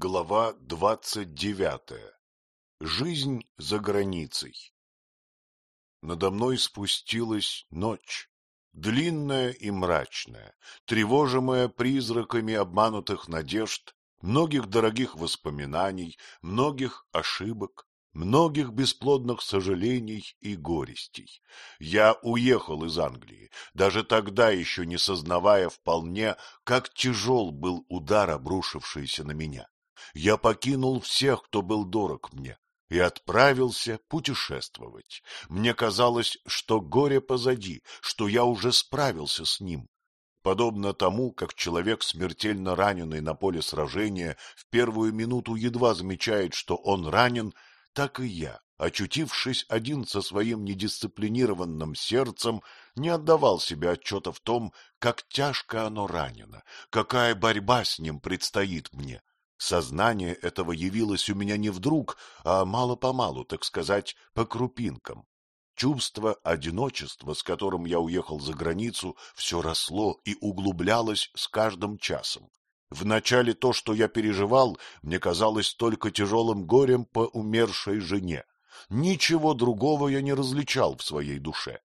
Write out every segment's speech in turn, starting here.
Глава двадцать девятая. Жизнь за границей. Надо мной спустилась ночь, длинная и мрачная, тревожимая призраками обманутых надежд, многих дорогих воспоминаний, многих ошибок, многих бесплодных сожалений и горестей. Я уехал из Англии, даже тогда еще не сознавая вполне, как тяжел был удар, обрушившийся на меня. Я покинул всех, кто был дорог мне, и отправился путешествовать. Мне казалось, что горе позади, что я уже справился с ним. Подобно тому, как человек, смертельно раненый на поле сражения, в первую минуту едва замечает, что он ранен, так и я, очутившись один со своим недисциплинированным сердцем, не отдавал себе отчета в том, как тяжко оно ранено, какая борьба с ним предстоит мне. Сознание этого явилось у меня не вдруг, а мало-помалу, так сказать, по крупинкам. Чувство одиночества, с которым я уехал за границу, все росло и углублялось с каждым часом. Вначале то, что я переживал, мне казалось только тяжелым горем по умершей жене. Ничего другого я не различал в своей душе.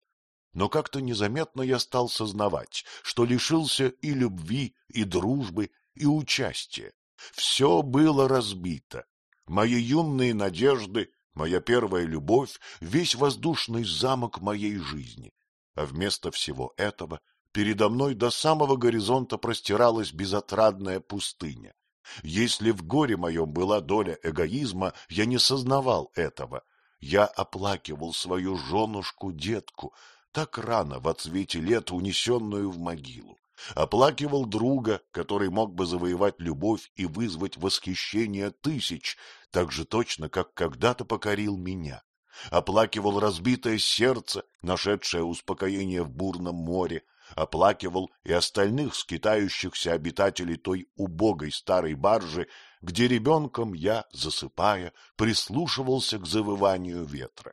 Но как-то незаметно я стал сознавать, что лишился и любви, и дружбы, и участия. Все было разбито. Мои юные надежды, моя первая любовь, весь воздушный замок моей жизни. А вместо всего этого передо мной до самого горизонта простиралась безотрадная пустыня. Если в горе моем была доля эгоизма, я не сознавал этого. Я оплакивал свою женушку-детку, так рано в отсвете лет унесенную в могилу оплакивал друга, который мог бы завоевать любовь и вызвать восхищение тысяч, так же точно, как когда-то покорил меня. Оплакивал разбитое сердце, нашедшее успокоение в бурном море, оплакивал и остальных скитающихся обитателей той убогой старой баржи, где ребенком я, засыпая, прислушивался к завыванию ветра.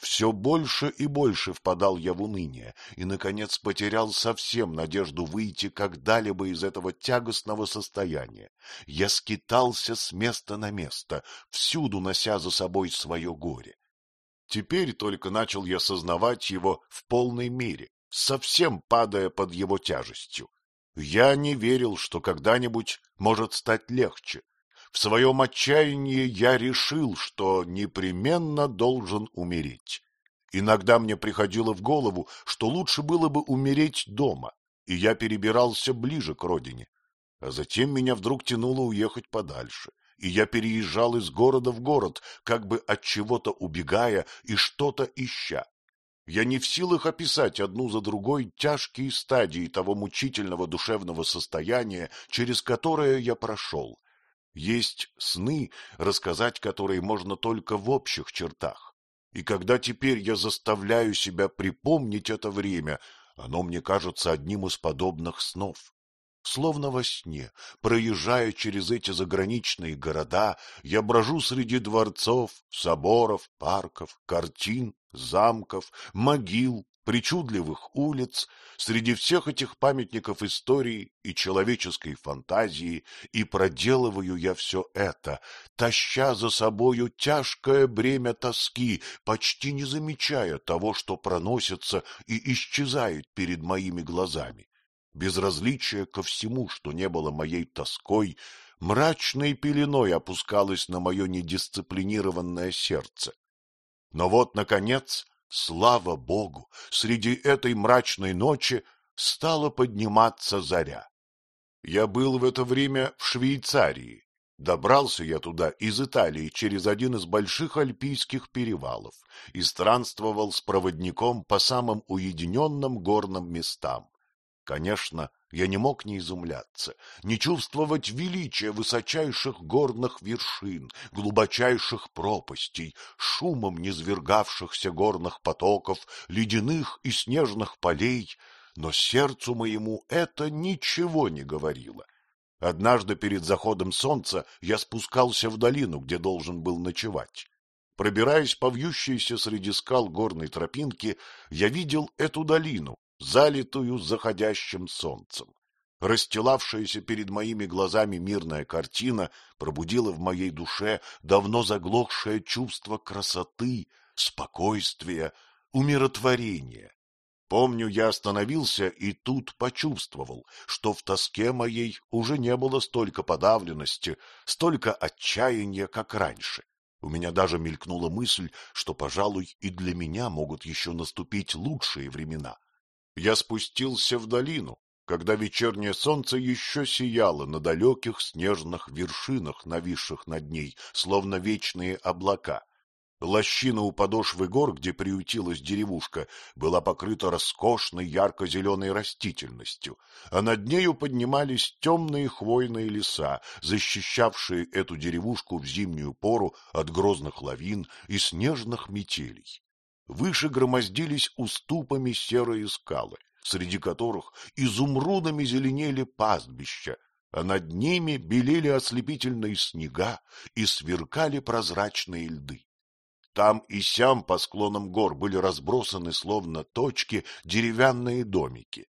Все больше и больше впадал я в уныние и, наконец, потерял совсем надежду выйти когда-либо из этого тягостного состояния. Я скитался с места на место, всюду нося за собой свое горе. Теперь только начал я сознавать его в полной мере, совсем падая под его тяжестью. Я не верил, что когда-нибудь может стать легче, в своем отчаянии я решил, что непременно должен умереть. Иногда мне приходило в голову, что лучше было бы умереть дома, и я перебирался ближе к родине. А затем меня вдруг тянуло уехать подальше, и я переезжал из города в город, как бы от чего-то убегая и что-то ища. Я не в силах описать одну за другой тяжкие стадии того мучительного душевного состояния, через которое я прошел, есть сны, рассказать которые можно только в общих чертах. И когда теперь я заставляю себя припомнить это время, оно мне кажется одним из подобных снов. Словно во сне, проезжая через эти заграничные города, я брожу среди дворцов, соборов, парков, картин, замков, могил, причудливых улиц, среди всех этих памятников истории и человеческой фантазии, и проделываю я все это, таща за собою тяжкое бремя тоски, почти не замечая того, что проносится и исчезает перед моими глазами. Безразличие ко всему, что не было моей тоской, мрачной пеленой опускалось на мое недисциплинированное сердце. Но вот, наконец, Слава Богу, среди этой мрачной ночи стала подниматься заря. Я был в это время в Швейцарии. Добрался я туда из Италии через один из больших альпийских перевалов и странствовал с проводником по самым уединенным горным местам. Конечно, я не мог не изумляться, не чувствовать величия высочайших горных вершин, глубочайших пропастей, шумом низвергавшихся горных потоков, ледяных и снежных полей, но сердцу моему это ничего не говорило. Однажды перед заходом солнца я спускался в долину, где должен был ночевать. Пробираясь по вьющейся среди скал горной тропинки, я видел эту долину, залитую заходящим солнцем. Расстилавшаяся перед моими глазами мирная картина пробудила в моей душе давно заглохшее чувство красоты, спокойствия, умиротворения. Помню, я остановился и тут почувствовал, что в тоске моей уже не было столько подавленности, столько отчаяния, как раньше. У меня даже мелькнула мысль, что, пожалуй, и для меня могут еще наступить лучшие времена. Я спустился в долину, когда вечернее солнце еще сияло на далеких снежных вершинах, нависших над ней, словно вечные облака. Лощина у подошвы гор, где приютилась деревушка, была покрыта роскошной ярко-зеленой растительностью, а над нею поднимались темные хвойные леса, защищавшие эту деревушку в зимнюю пору от грозных лавин и снежных метелей. Выше громоздились уступами серые скалы, среди которых изумрудами зеленели пастбища, а над ними белели ослепительные снега и сверкали прозрачные льды. Там и сям по склонам гор были разбросаны, словно точки, деревянные домики.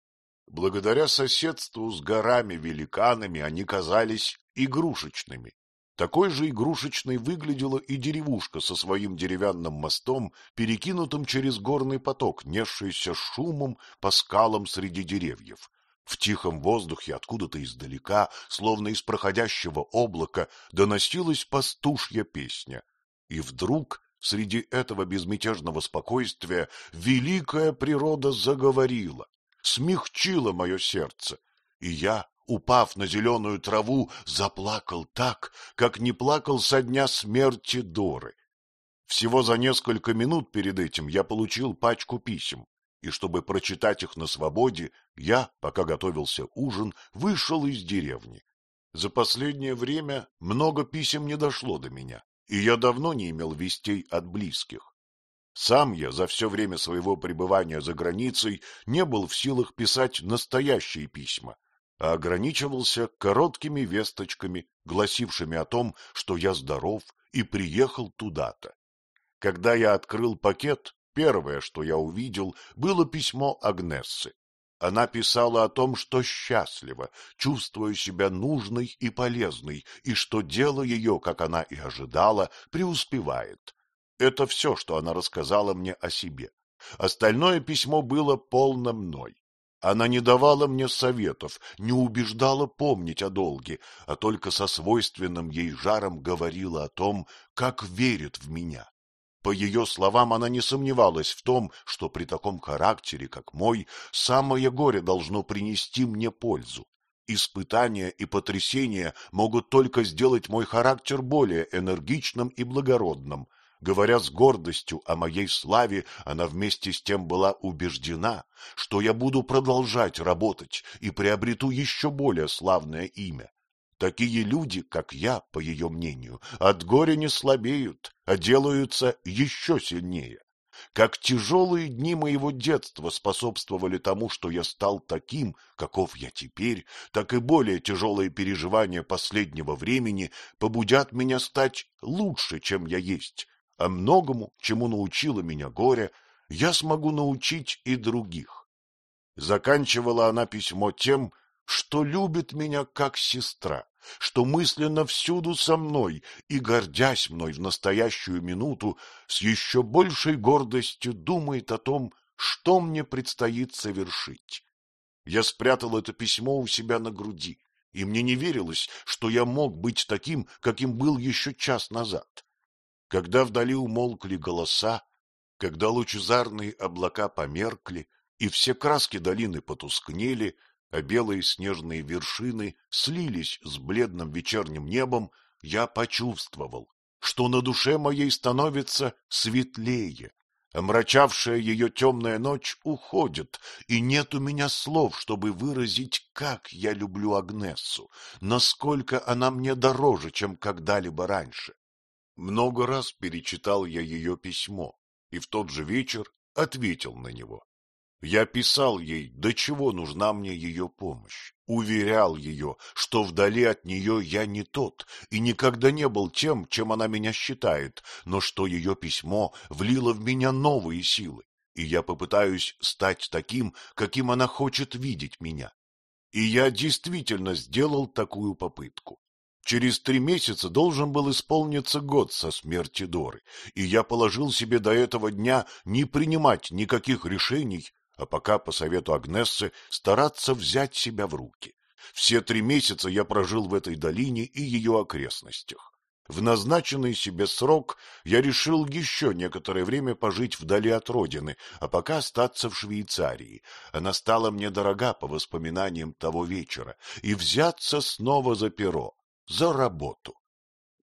Благодаря соседству с горами-великанами они казались игрушечными. Такой же игрушечной выглядела и деревушка со своим деревянным мостом, перекинутым через горный поток, несшийся шумом по скалам среди деревьев. В тихом воздухе откуда-то издалека, словно из проходящего облака, доносилась пастушья песня. И вдруг Среди этого безмятежного спокойствия великая природа заговорила, смягчила мое сердце, и я, упав на зеленую траву, заплакал так, как не плакал со дня смерти Доры. Всего за несколько минут перед этим я получил пачку писем, и чтобы прочитать их на свободе, я, пока готовился ужин, вышел из деревни. За последнее время много писем не дошло до меня и я давно не имел вестей от близких. Сам я за все время своего пребывания за границей не был в силах писать настоящие письма, а ограничивался короткими весточками, гласившими о том, что я здоров и приехал туда-то. Когда я открыл пакет, первое, что я увидел, было письмо Агнессы. Она писала о том, что счастлива, чувствуя себя нужной и полезной, и что дело ее, как она и ожидала, преуспевает. Это все, что она рассказала мне о себе. Остальное письмо было полно мной. Она не давала мне советов, не убеждала помнить о долге, а только со свойственным ей жаром говорила о том, как верит в меня. По ее словам, она не сомневалась в том, что при таком характере, как мой, самое горе должно принести мне пользу. Испытания и потрясения могут только сделать мой характер более энергичным и благородным. Говоря с гордостью о моей славе, она вместе с тем была убеждена, что я буду продолжать работать и приобрету еще более славное имя. Такие люди, как я, по ее мнению, от горя не слабеют, а делаются еще сильнее. Как тяжелые дни моего детства способствовали тому, что я стал таким, каков я теперь, так и более тяжелые переживания последнего времени побудят меня стать лучше, чем я есть, а многому, чему научила меня горе, я смогу научить и других. Заканчивала она письмо тем, что любит меня как сестра, что мысленно всюду со мной и, гордясь мной в настоящую минуту, с еще большей гордостью думает о том, что мне предстоит совершить. Я спрятал это письмо у себя на груди, и мне не верилось, что я мог быть таким, каким был еще час назад. Когда вдали умолкли голоса, когда лучезарные облака померкли, и все краски долины потускнели, а белые снежные вершины слились с бледным вечерним небом, я почувствовал, что на душе моей становится светлее, омрачавшая ее темная ночь уходит, и нет у меня слов, чтобы выразить, как я люблю Агнессу, насколько она мне дороже, чем когда-либо раньше. Много раз перечитал я ее письмо, и в тот же вечер ответил на него. Я писал ей, до чего нужна мне ее помощь, уверял ее, что вдали от нее я не тот и никогда не был тем, чем она меня считает, но что ее письмо влило в меня новые силы, и я попытаюсь стать таким, каким она хочет видеть меня. И я действительно сделал такую попытку. Через три месяца должен был исполниться год со смерти Доры, и я положил себе до этого дня не принимать никаких решений, а пока, по совету Агнессы, стараться взять себя в руки. Все три месяца я прожил в этой долине и ее окрестностях. В назначенный себе срок я решил еще некоторое время пожить вдали от родины, а пока остаться в Швейцарии. Она стала мне дорога по воспоминаниям того вечера, и взяться снова за перо за работу.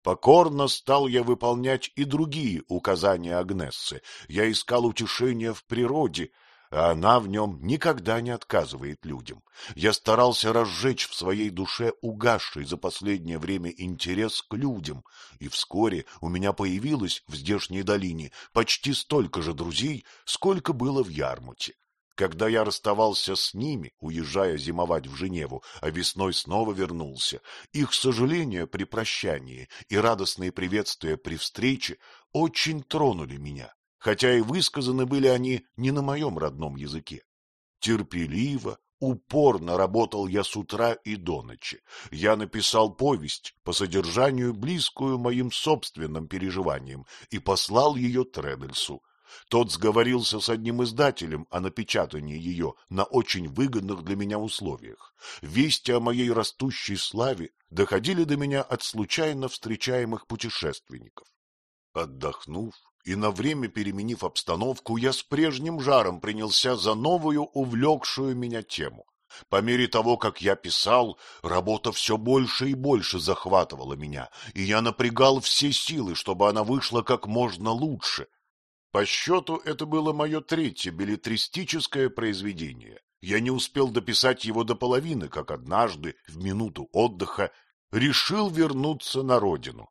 Покорно стал я выполнять и другие указания Агнессы. Я искал утешения в природе, а она в нем никогда не отказывает людям. Я старался разжечь в своей душе угасший за последнее время интерес к людям, и вскоре у меня появилось в здешней долине почти столько же друзей, сколько было в Ярмуте. Когда я расставался с ними, уезжая зимовать в Женеву, а весной снова вернулся, их сожаления при прощании и радостные приветствия при встрече очень тронули меня, хотя и высказаны были они не на моем родном языке. Терпеливо, упорно работал я с утра и до ночи. Я написал повесть по содержанию, близкую моим собственным переживаниям, и послал ее Тредельсу. Тот сговорился с одним издателем о напечатании ее на очень выгодных для меня условиях. Вести о моей растущей славе доходили до меня от случайно встречаемых путешественников. Отдохнув и на время переменив обстановку, я с прежним жаром принялся за новую увлекшую меня тему. По мере того, как я писал, работа все больше и больше захватывала меня, и я напрягал все силы, чтобы она вышла как можно лучше, по счету это было мое третье билетристическое произведение. Я не успел дописать его до половины, как однажды, в минуту отдыха, решил вернуться на родину.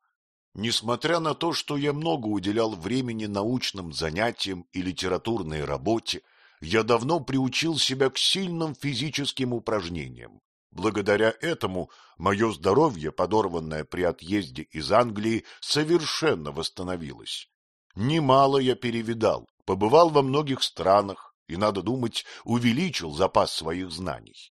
Несмотря на то, что я много уделял времени научным занятиям и литературной работе, я давно приучил себя к сильным физическим упражнениям. Благодаря этому мое здоровье, подорванное при отъезде из Англии, совершенно восстановилось. Немало я перевидал, побывал во многих странах и, надо думать, увеличил запас своих знаний.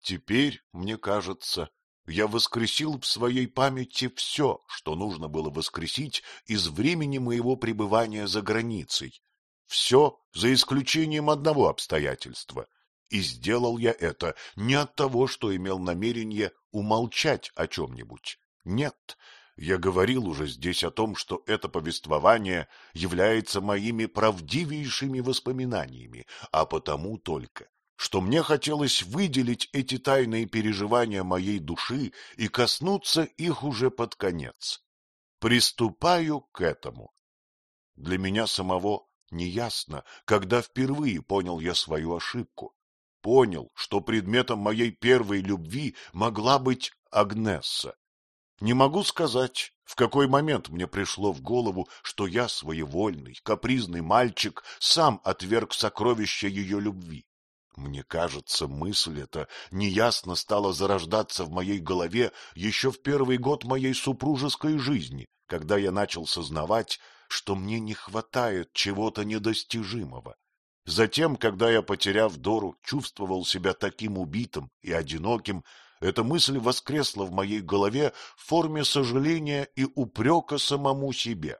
Теперь, мне кажется, я воскресил в своей памяти все, что нужно было воскресить из времени моего пребывания за границей. Все, за исключением одного обстоятельства. И сделал я это не от того, что имел намерение умолчать о чем-нибудь. Нет, я говорил уже здесь о том, что это повествование является моими правдивейшими воспоминаниями, а потому только, что мне хотелось выделить эти тайные переживания моей души и коснуться их уже под конец. Приступаю к этому. Для меня самого неясно, когда впервые понял я свою ошибку. Понял, что предметом моей первой любви могла быть Агнесса. Не могу сказать, в какой момент мне пришло в голову, что я своевольный, капризный мальчик сам отверг сокровища ее любви. Мне кажется, мысль эта неясно стала зарождаться в моей голове еще в первый год моей супружеской жизни, когда я начал сознавать, что мне не хватает чего-то недостижимого. Затем, когда я, потеряв Дору, чувствовал себя таким убитым и одиноким, эта мысль воскресла в моей голове в форме сожаления и упрека самому себе.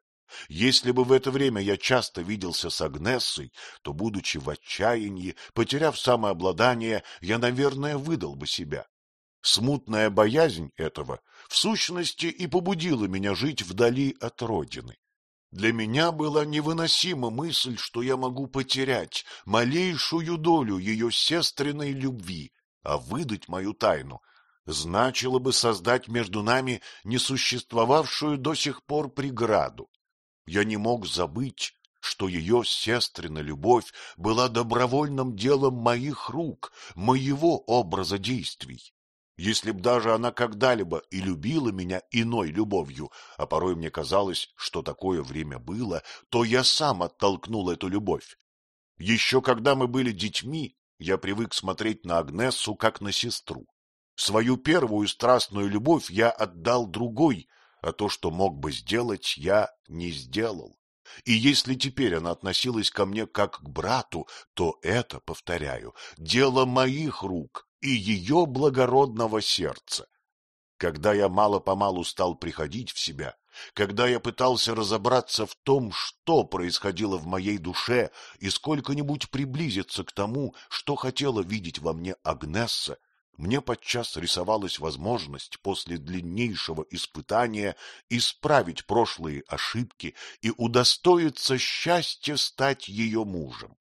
Если бы в это время я часто виделся с Агнессой, то, будучи в отчаянии, потеряв самообладание, я, наверное, выдал бы себя. Смутная боязнь этого, в сущности, и побудила меня жить вдали от родины. Для меня была невыносима мысль, что я могу потерять малейшую долю ее сестриной любви, а выдать мою тайну значило бы создать между нами несуществовавшую до сих пор преграду. Я не мог забыть, что ее сестрина любовь была добровольным делом моих рук, моего образа действий. Если б даже она когда-либо и любила меня иной любовью, а порой мне казалось, что такое время было, то я сам оттолкнул эту любовь. Еще когда мы были детьми, я привык смотреть на Агнессу как на сестру. Свою первую страстную любовь я отдал другой, а то, что мог бы сделать, я не сделал. И если теперь она относилась ко мне как к брату, то это, повторяю, дело моих рук, и ее благородного сердца. Когда я мало-помалу стал приходить в себя, когда я пытался разобраться в том, что происходило в моей душе, и сколько-нибудь приблизиться к тому, что хотела видеть во мне Агнесса, мне подчас рисовалась возможность после длиннейшего испытания исправить прошлые ошибки и удостоиться счастья стать ее мужем.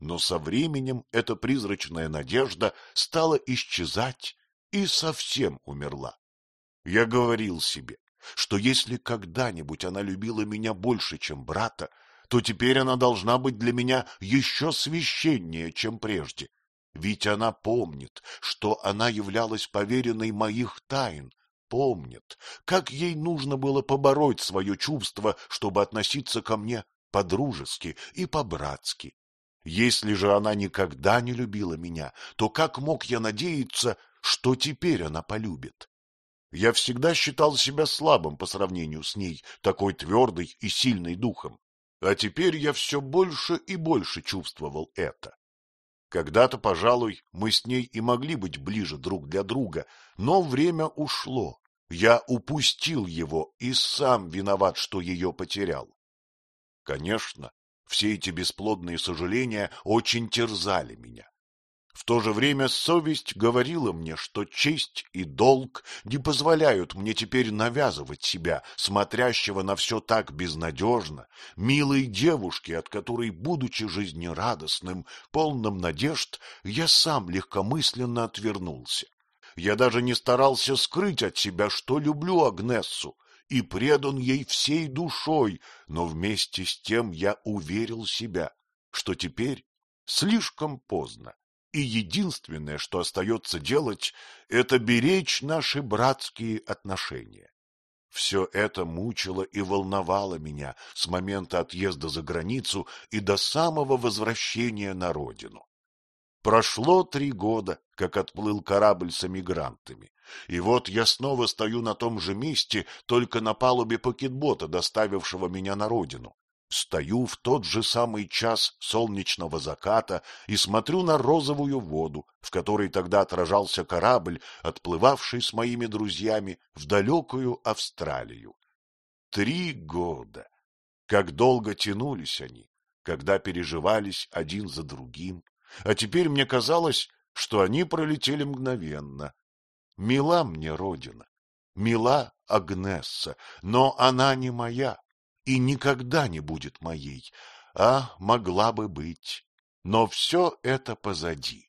Но со временем эта призрачная надежда стала исчезать и совсем умерла. Я говорил себе, что если когда-нибудь она любила меня больше, чем брата, то теперь она должна быть для меня еще священнее, чем прежде. Ведь она помнит, что она являлась поверенной моих тайн, помнит, как ей нужно было побороть свое чувство, чтобы относиться ко мне по-дружески и по-братски. Если же она никогда не любила меня, то как мог я надеяться, что теперь она полюбит? Я всегда считал себя слабым по сравнению с ней, такой твердой и сильной духом. А теперь я все больше и больше чувствовал это. Когда-то, пожалуй, мы с ней и могли быть ближе друг для друга, но время ушло. Я упустил его и сам виноват, что ее потерял. Конечно, все эти бесплодные сожаления очень терзали меня. В то же время совесть говорила мне, что честь и долг не позволяют мне теперь навязывать себя, смотрящего на все так безнадежно, милой девушке, от которой, будучи жизнерадостным, полным надежд, я сам легкомысленно отвернулся. Я даже не старался скрыть от себя, что люблю Агнессу, и предан ей всей душой, но вместе с тем я уверил себя, что теперь слишком поздно и единственное, что остается делать, это беречь наши братские отношения. Все это мучило и волновало меня с момента отъезда за границу и до самого возвращения на родину. Прошло три года, как отплыл корабль с эмигрантами, и вот я снова стою на том же месте, только на палубе пакетбота, доставившего меня на родину. Стою в тот же самый час солнечного заката и смотрю на розовую воду, в которой тогда отражался корабль, отплывавший с моими друзьями в далекую Австралию. Три года! Как долго тянулись они, когда переживались один за другим, а теперь мне казалось, что они пролетели мгновенно. Мила мне родина, мила Агнесса, но она не моя и никогда не будет моей, а могла бы быть. Но все это позади.